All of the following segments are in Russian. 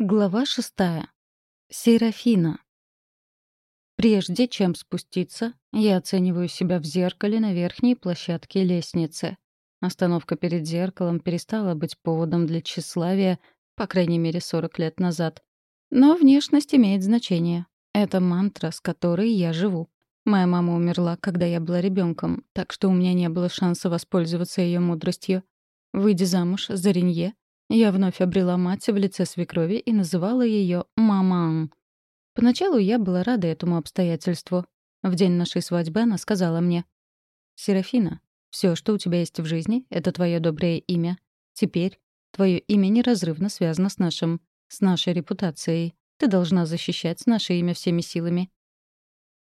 Глава шестая. Серафина. Прежде чем спуститься, я оцениваю себя в зеркале на верхней площадке лестницы. Остановка перед зеркалом перестала быть поводом для тщеславия, по крайней мере, 40 лет назад. Но внешность имеет значение. Это мантра, с которой я живу. Моя мама умерла, когда я была ребенком, так что у меня не было шанса воспользоваться ее мудростью. Выйдя замуж за Ренье, я вновь обрела мать в лице свекрови и называла ее «маман». Поначалу я была рада этому обстоятельству. В день нашей свадьбы она сказала мне, «Серафина, все, что у тебя есть в жизни, — это твое доброе имя. Теперь твое имя неразрывно связано с нашим, с нашей репутацией. Ты должна защищать наше имя всеми силами».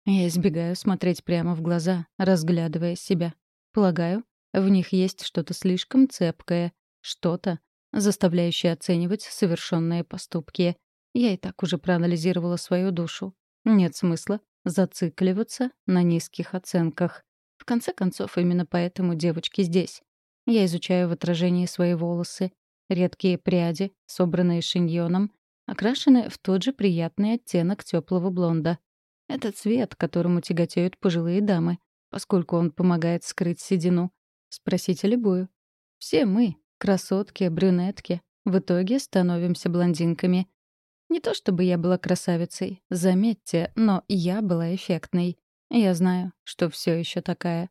Я избегаю смотреть прямо в глаза, разглядывая себя. Полагаю, в них есть что-то слишком цепкое, что-то, заставляющий оценивать совершенные поступки. Я и так уже проанализировала свою душу. Нет смысла зацикливаться на низких оценках. В конце концов, именно поэтому девочки здесь. Я изучаю в отражении свои волосы. Редкие пряди, собранные шиньоном, окрашены в тот же приятный оттенок теплого блонда. Это цвет, которому тяготеют пожилые дамы, поскольку он помогает скрыть седину. Спросите любую. Все мы, Красотки, брюнетки. В итоге становимся блондинками. Не то чтобы я была красавицей, заметьте, но я была эффектной. Я знаю, что все еще такая.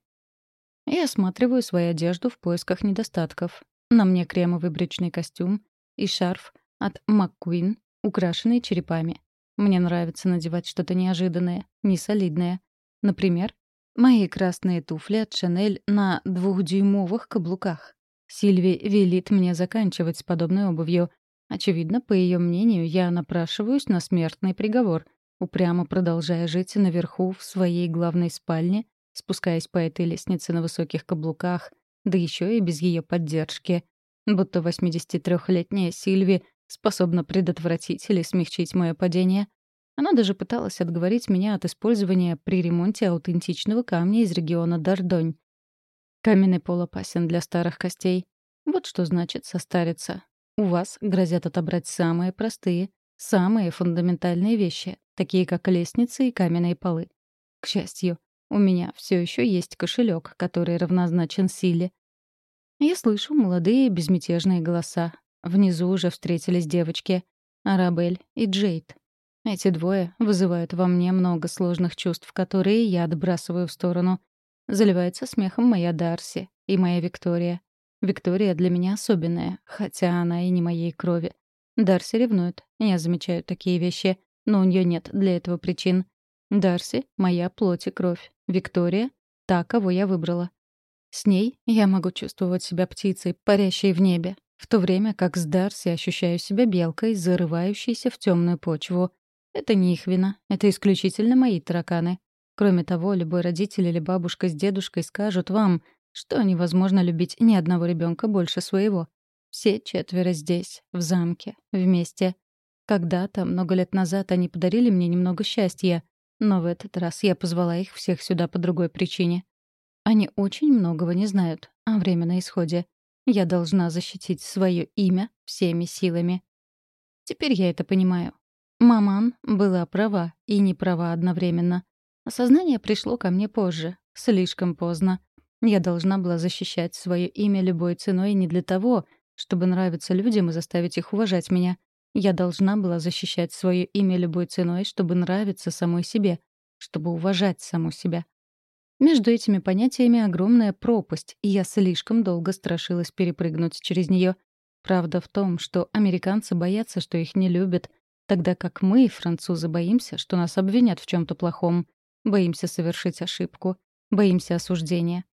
Я осматриваю свою одежду в поисках недостатков. На мне кремовый брючный костюм и шарф от МакКуин, украшенный черепами. Мне нравится надевать что-то неожиданное, несолидное. Например, мои красные туфли от Шанель на двухдюймовых каблуках. Сильви велит мне заканчивать с подобной обувью. Очевидно, по ее мнению, я напрашиваюсь на смертный приговор, упрямо продолжая жить наверху в своей главной спальне, спускаясь по этой лестнице на высоких каблуках, да еще и без ее поддержки. Будто 83-летняя Сильви способна предотвратить или смягчить мое падение. Она даже пыталась отговорить меня от использования при ремонте аутентичного камня из региона Дардонь. Каменный пол опасен для старых костей. Вот что значит состариться. У вас грозят отобрать самые простые, самые фундаментальные вещи, такие как лестницы и каменные полы. К счастью, у меня все еще есть кошелек, который равнозначен силе. Я слышу молодые безмятежные голоса. Внизу уже встретились девочки — Арабель и Джейд. Эти двое вызывают во мне много сложных чувств, которые я отбрасываю в сторону. Заливается смехом моя Дарси и моя Виктория. Виктория для меня особенная, хотя она и не моей крови. Дарси ревнует. Я замечаю такие вещи, но у нее нет для этого причин. Дарси — моя плоть и кровь. Виктория — та, кого я выбрала. С ней я могу чувствовать себя птицей, парящей в небе, в то время как с Дарси ощущаю себя белкой, зарывающейся в темную почву. Это не их вина, это исключительно мои тараканы. Кроме того, любой родитель или бабушка с дедушкой скажут вам, что невозможно любить ни одного ребенка больше своего. Все четверо здесь, в замке, вместе. Когда-то, много лет назад, они подарили мне немного счастья, но в этот раз я позвала их всех сюда по другой причине. Они очень многого не знают, а время на исходе. Я должна защитить свое имя всеми силами. Теперь я это понимаю. Маман была права и не права одновременно. Осознание пришло ко мне позже, слишком поздно. Я должна была защищать свое имя любой ценой не для того, чтобы нравиться людям и заставить их уважать меня. Я должна была защищать свое имя любой ценой, чтобы нравиться самой себе, чтобы уважать саму себя. Между этими понятиями огромная пропасть, и я слишком долго страшилась перепрыгнуть через нее. Правда в том, что американцы боятся, что их не любят, тогда как мы, французы, боимся, что нас обвинят в чем то плохом. Боимся совершить ошибку. Боимся осуждения.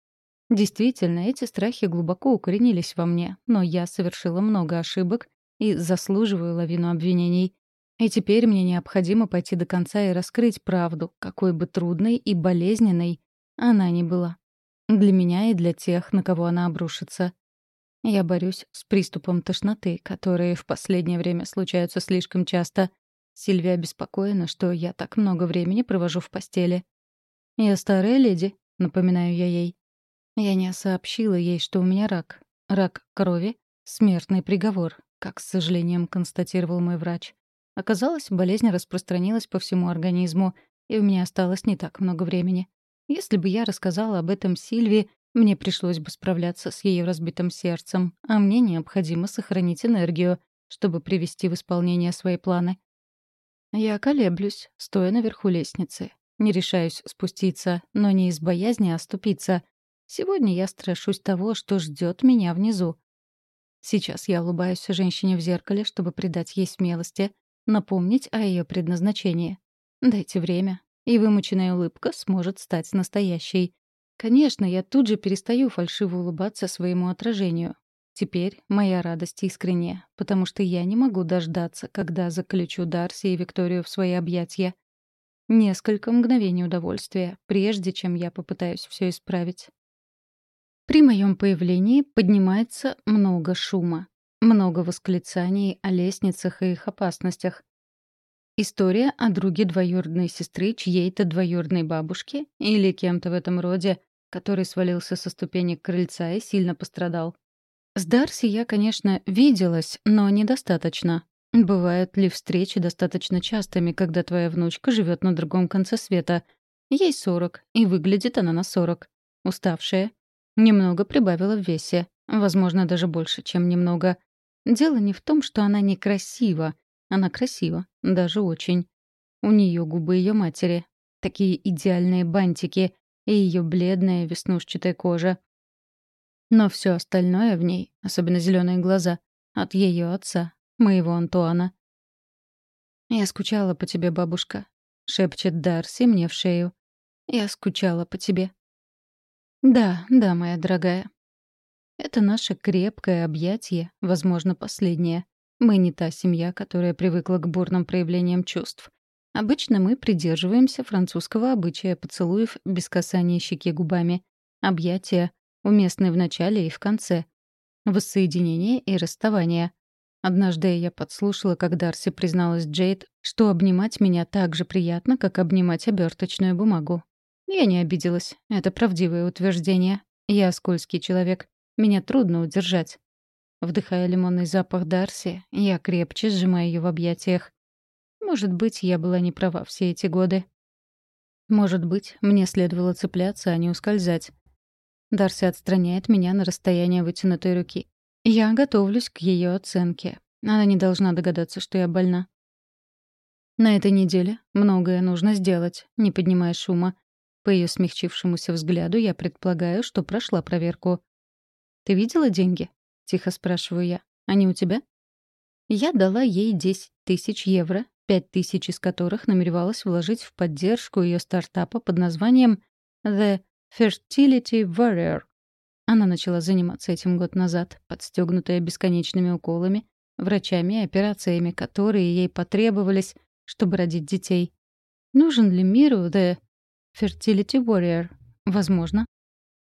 Действительно, эти страхи глубоко укоренились во мне, но я совершила много ошибок и заслуживаю лавину обвинений. И теперь мне необходимо пойти до конца и раскрыть правду, какой бы трудной и болезненной она ни была. Для меня и для тех, на кого она обрушится. Я борюсь с приступом тошноты, которые в последнее время случаются слишком часто, Сильвия обеспокоена, что я так много времени провожу в постели. «Я старая леди», — напоминаю я ей. Я не сообщила ей, что у меня рак. Рак крови — смертный приговор. как с сожалением констатировал мой врач. Оказалось, болезнь распространилась по всему организму, и у меня осталось не так много времени. Если бы я рассказала об этом Сильви, мне пришлось бы справляться с ее разбитым сердцем, а мне необходимо сохранить энергию, чтобы привести в исполнение свои планы. Я колеблюсь, стоя наверху лестницы. Не решаюсь спуститься, но не из боязни, а оступиться. Сегодня я страшусь того, что ждет меня внизу. Сейчас я улыбаюсь женщине в зеркале, чтобы придать ей смелости, напомнить о ее предназначении. Дайте время, и вымученная улыбка сможет стать настоящей. Конечно, я тут же перестаю фальшиво улыбаться своему отражению. Теперь моя радость искренняя, потому что я не могу дождаться, когда заключу Дарси и Викторию в свои объятия. Несколько мгновений удовольствия, прежде чем я попытаюсь все исправить. При моем появлении поднимается много шума, много восклицаний о лестницах и их опасностях. История о друге двоюродной сестры чьей-то двоюродной бабушки или кем-то в этом роде, который свалился со ступенек крыльца и сильно пострадал. С Дарси я, конечно, виделась, но недостаточно. Бывают ли встречи достаточно частыми, когда твоя внучка живет на другом конце света? Ей сорок, и выглядит она на сорок. Уставшая. Немного прибавила в весе. Возможно, даже больше, чем немного. Дело не в том, что она некрасива. Она красива, даже очень. У нее губы ее матери. Такие идеальные бантики, и ее бледная веснушчатая кожа. Но все остальное в ней, особенно зеленые глаза, от ее отца, моего Антуана. «Я скучала по тебе, бабушка», — шепчет Дарси мне в шею. «Я скучала по тебе». «Да, да, моя дорогая». Это наше крепкое объятие, возможно, последнее. Мы не та семья, которая привыкла к бурным проявлениям чувств. Обычно мы придерживаемся французского обычая поцелуев без касания щеки губами. Объятия, уместные в начале и в конце. Воссоединение и расставание. Однажды я подслушала, как Дарси призналась Джейд, что обнимать меня так же приятно, как обнимать оберточную бумагу. Я не обиделась. Это правдивое утверждение. Я скользкий человек. Меня трудно удержать. Вдыхая лимонный запах Дарси, я крепче сжимаю ее в объятиях. Может быть, я была не права все эти годы. Может быть, мне следовало цепляться, а не ускользать. Дарси отстраняет меня на расстояние вытянутой руки. Я готовлюсь к ее оценке. Она не должна догадаться, что я больна. На этой неделе многое нужно сделать, не поднимая шума. По ее смягчившемуся взгляду я предполагаю, что прошла проверку. «Ты видела деньги?» — тихо спрашиваю я. «Они у тебя?» Я дала ей 10 тысяч евро пять тысяч из которых намеревалась вложить в поддержку ее стартапа под названием The Fertility Warrior. Она начала заниматься этим год назад, подстегнутая бесконечными уколами, врачами и операциями, которые ей потребовались, чтобы родить детей. Нужен ли миру The Fertility Warrior? Возможно.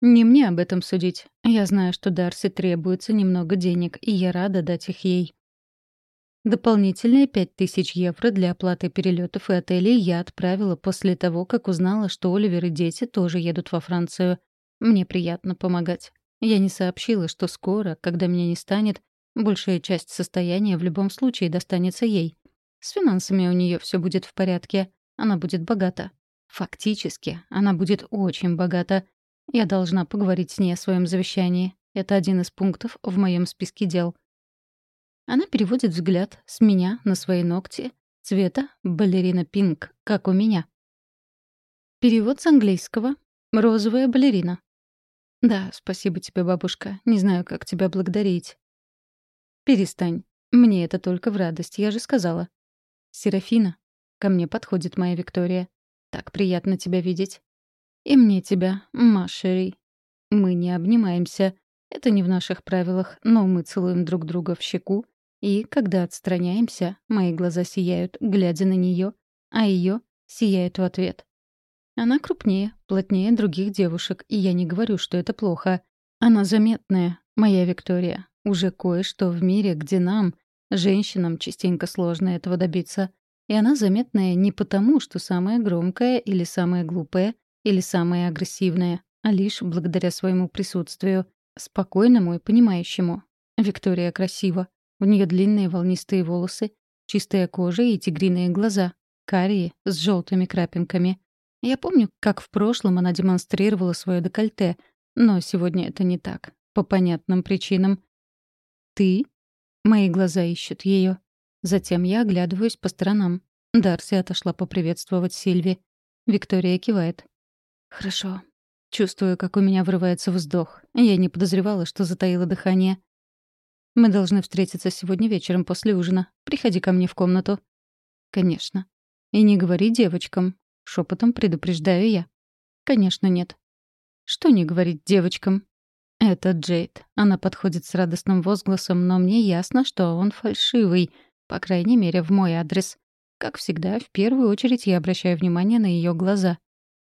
Не мне об этом судить. Я знаю, что Дарси требуется немного денег, и я рада дать их ей. Дополнительные 5000 евро для оплаты перелетов и отелей я отправила после того, как узнала, что Оливер и дети тоже едут во Францию. Мне приятно помогать. Я не сообщила, что скоро, когда меня не станет, большая часть состояния в любом случае достанется ей. С финансами у нее все будет в порядке. Она будет богата. Фактически, она будет очень богата. Я должна поговорить с ней о своем завещании. Это один из пунктов в моем списке дел — она переводит взгляд с меня на свои ногти цвета балерина пинк, как у меня. Перевод с английского. Розовая балерина. Да, спасибо тебе, бабушка. Не знаю, как тебя благодарить. Перестань. Мне это только в радость, я же сказала. Серафина. Ко мне подходит моя Виктория. Так приятно тебя видеть. И мне тебя, Машери. Мы не обнимаемся. Это не в наших правилах, но мы целуем друг друга в щеку и, когда отстраняемся, мои глаза сияют, глядя на нее, а ее сияет в ответ. Она крупнее, плотнее других девушек, и я не говорю, что это плохо. Она заметная, моя Виктория. Уже кое-что в мире, где нам, женщинам, частенько сложно этого добиться. И она заметная не потому, что самая громкая или самая глупая, или самая агрессивная, а лишь благодаря своему присутствию, спокойному и понимающему. Виктория красива. У нее длинные волнистые волосы, чистая кожа и тигриные глаза, карие с желтыми крапинками. Я помню, как в прошлом она демонстрировала свое декольте, но сегодня это не так, по понятным причинам. «Ты?» Мои глаза ищут ее. Затем я оглядываюсь по сторонам. Дарси отошла поприветствовать Сильви. Виктория кивает. «Хорошо». Чувствую, как у меня вырывается вздох. Я не подозревала, что затаила дыхание. «Мы должны встретиться сегодня вечером после ужина. Приходи ко мне в комнату». «Конечно». «И не говори девочкам», — шепотом предупреждаю я. «Конечно, нет». «Что не говорить девочкам?» «Это Джейд. Она подходит с радостным возгласом, но мне ясно, что он фальшивый, по крайней мере, в мой адрес. Как всегда, в первую очередь я обращаю внимание на ее глаза.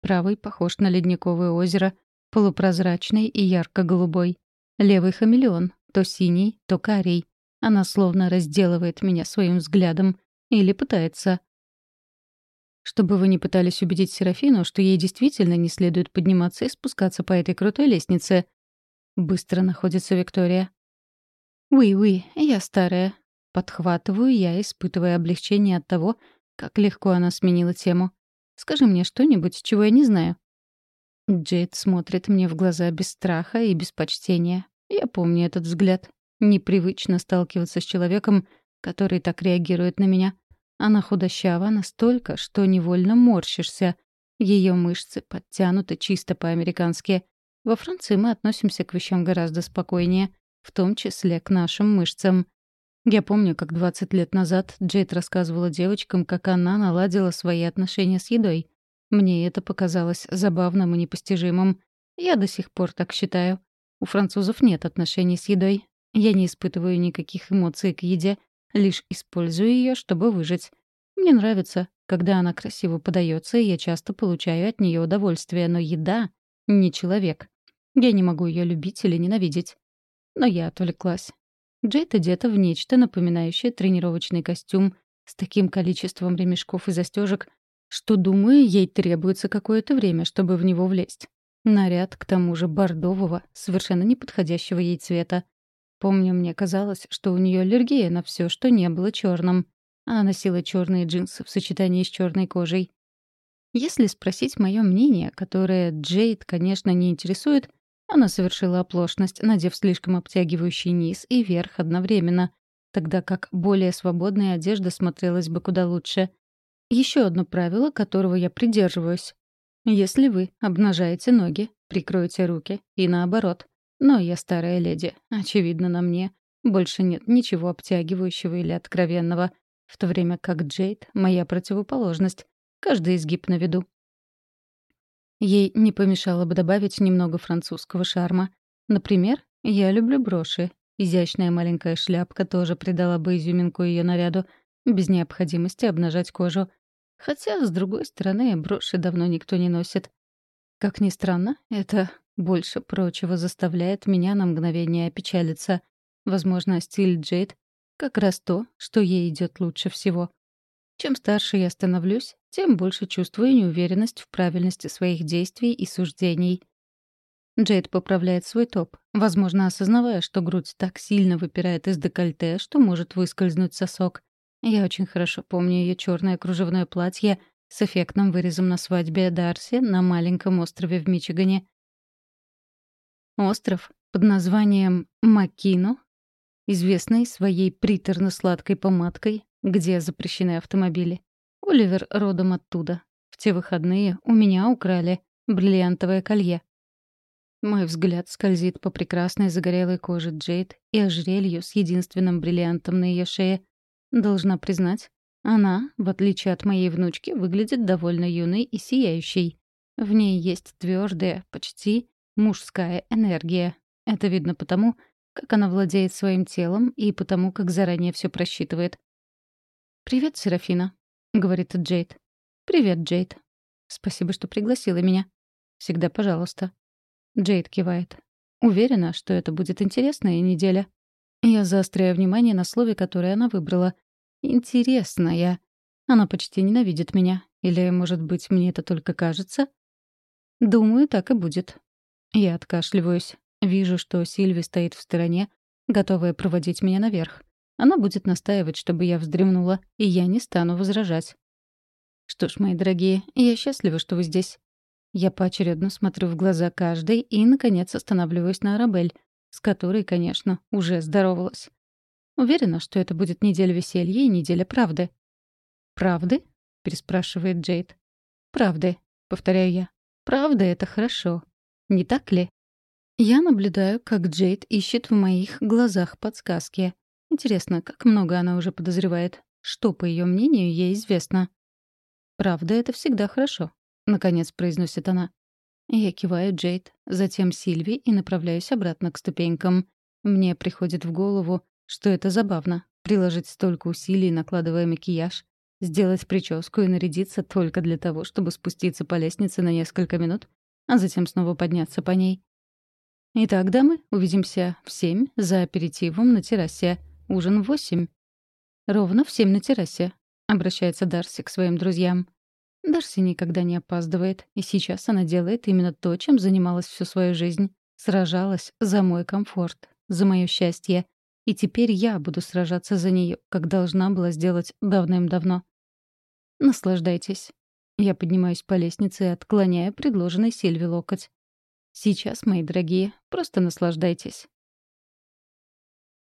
Правый похож на ледниковое озеро, полупрозрачный и ярко-голубой. Левый хамелеон, то синий, то карий. Она словно разделывает меня своим взглядом. Или пытается. Чтобы вы не пытались убедить Серафину, что ей действительно не следует подниматься и спускаться по этой крутой лестнице. Быстро находится Виктория. «Уи-уи, я старая». Подхватываю я, испытывая облегчение от того, как легко она сменила тему. Скажи мне что-нибудь, чего я не знаю». Джейд смотрит мне в глаза без страха и без почтения. Я помню этот взгляд. Непривычно сталкиваться с человеком, который так реагирует на меня. Она худощава настолько, что невольно морщишься. Ее мышцы подтянуты чисто по-американски. Во Франции мы относимся к вещам гораздо спокойнее, в том числе к нашим мышцам. Я помню, как 20 лет назад Джейд рассказывала девочкам, как она наладила свои отношения с едой. Мне это показалось забавным и непостижимым. Я до сих пор так считаю. У французов нет отношений с едой. Я не испытываю никаких эмоций к еде, лишь использую ее, чтобы выжить. Мне нравится, когда она красиво подается, и я часто получаю от нее удовольствие, но еда — не человек. Я не могу ее любить или ненавидеть. Но я отвлеклась. Джейд одета в нечто, напоминающее тренировочный костюм, с таким количеством ремешков и застежек, что, думаю, ей требуется какое-то время, чтобы в него влезть. Наряд, к тому же, бордового, совершенно неподходящего ей цвета. Помню, мне казалось, что у нее аллергия на все, что не было черным. Она носила черные джинсы в сочетании с черной кожей. Если спросить мое мнение, которое Джейд, конечно, не интересует, она совершила оплошность, надев слишком обтягивающий низ и верх одновременно, тогда как более свободная одежда смотрелась бы куда лучше. Еще одно правило, которого я придерживаюсь. Если вы обнажаете ноги, прикройте руки, и наоборот. Но я старая леди, очевидно, на мне. Больше нет ничего обтягивающего или откровенного, в то время как Джейд — моя противоположность. Каждый изгиб на виду. Ей не помешало бы добавить немного французского шарма. Например, я люблю броши. Изящная маленькая шляпка тоже придала бы изюминку ее наряду, без необходимости обнажать кожу. Хотя, с другой стороны, броши давно никто не носит. Как ни странно, это больше прочего заставляет меня на мгновение опечалиться. Возможно, стиль Джейд — как раз то, что ей идет лучше всего. Чем старше я становлюсь, тем больше чувствую неуверенность в правильности своих действий и суждений. Джейд поправляет свой топ, возможно, осознавая, что грудь так сильно выпирает из декольте, что может выскользнуть сосок. Я очень хорошо помню ее черное кружевное платье с эффектным вырезом на свадьбе Дарси на маленьком острове в Мичигане. Остров под названием Макино, известный своей приторно-сладкой помадкой, где запрещены автомобили. Оливер родом оттуда. В те выходные у меня украли бриллиантовое колье. Мой взгляд скользит по прекрасной загорелой коже Джейд и ожерелью с единственным бриллиантом на ее шее. Должна признать, она, в отличие от моей внучки, выглядит довольно юной и сияющей. В ней есть твердая, почти мужская энергия. Это видно потому, как она владеет своим телом и потому, как заранее все просчитывает. «Привет, Серафина», — говорит Джейд. «Привет, Джейд. Спасибо, что пригласила меня. Всегда пожалуйста». Джейд кивает. Уверена, что это будет интересная неделя. Я заостряю внимание на слове, которое она выбрала. «Интересная». Она почти ненавидит меня. Или, может быть, мне это только кажется? Думаю, так и будет. Я откашливаюсь. Вижу, что Сильви стоит в стороне, готовая проводить меня наверх. Она будет настаивать, чтобы я вздремнула, и я не стану возражать. Что ж, мои дорогие, я счастлива, что вы здесь. Я поочередно смотрю в глаза каждой и, наконец, останавливаюсь на Арабель, с которой, конечно, уже здоровалась. Уверена, что это будет неделя веселья и неделя правды. «Правды?» — переспрашивает Джейд. «Правды», — повторяю я. «Правда — это хорошо. Не так ли?» Я наблюдаю, как Джейд ищет в моих глазах подсказки. Интересно, как много она уже подозревает? Что, по ее мнению, ей известно? «Правда — это всегда хорошо», — наконец произносит она. Я киваю Джейд, затем Сильви и направляюсь обратно к ступенькам. Мне приходит в голову, что это забавно — приложить столько усилий, накладывая макияж, сделать прическу и нарядиться только для того, чтобы спуститься по лестнице на несколько минут, а затем снова подняться по ней. Итак, дамы, увидимся в семь за аперитивом на террасе. Ужин в восемь. Ровно в семь на террасе, обращается Дарси к своим друзьям. Дарси никогда не опаздывает, и сейчас она делает именно то, чем занималась всю свою жизнь. Сражалась за мой комфорт, за мое счастье. И теперь я буду сражаться за нее, как должна была сделать давным-давно. Наслаждайтесь. Я поднимаюсь по лестнице и отклоняю предложенный Сильви локоть. Сейчас, мои дорогие, просто наслаждайтесь.